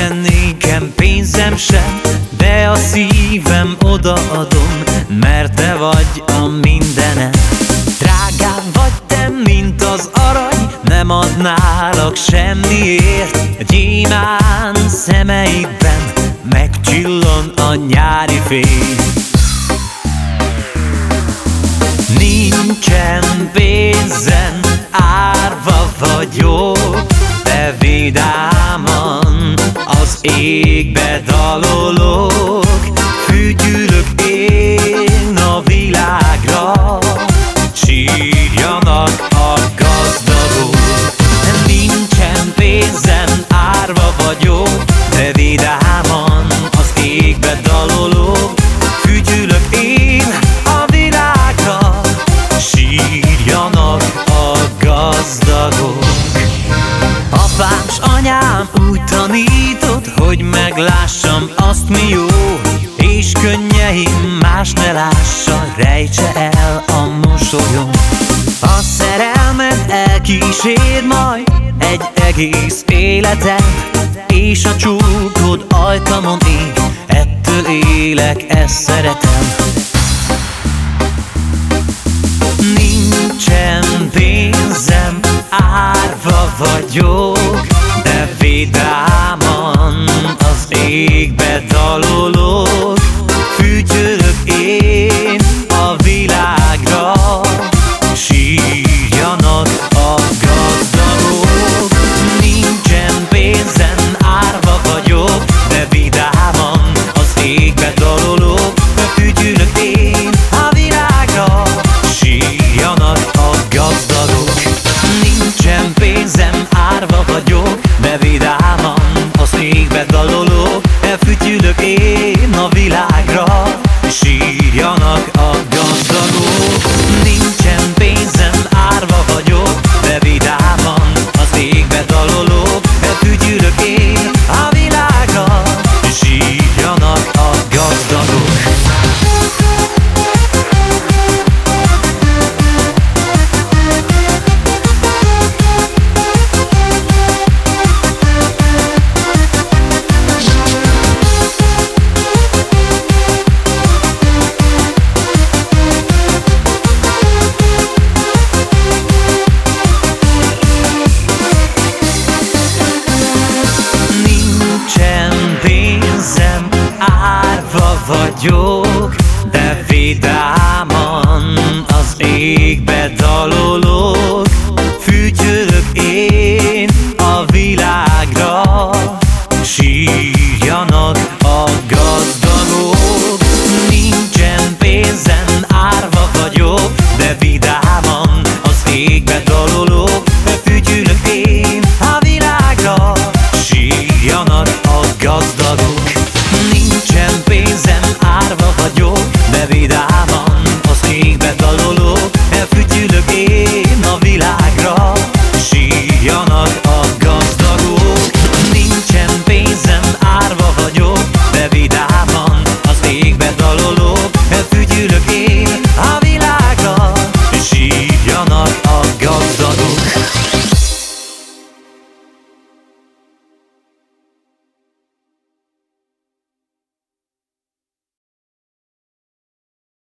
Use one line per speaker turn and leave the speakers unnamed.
Nincsen nékem pénzem sem De a szívem odaadom Mert te vagy a mindenem Drágább vagy te, mint az arany Nem adnálak semmiért. Gyémán szemeidben Megcsillan a nyári fény. Nincsen az égbe dalolok Fütyülök én a világra Sírjanak a anyám úgy tanított, hogy meglássam azt mi jó. És könnyeim más ne lássa, rejtse el a mosolyom. A szerelmet elkísér majd egy egész életem És a csúkod ajtamon ég, ettől élek, ezt szeretem. Nincsen pénzem, árva vagyok vagyok De vidáman az égbe dalolok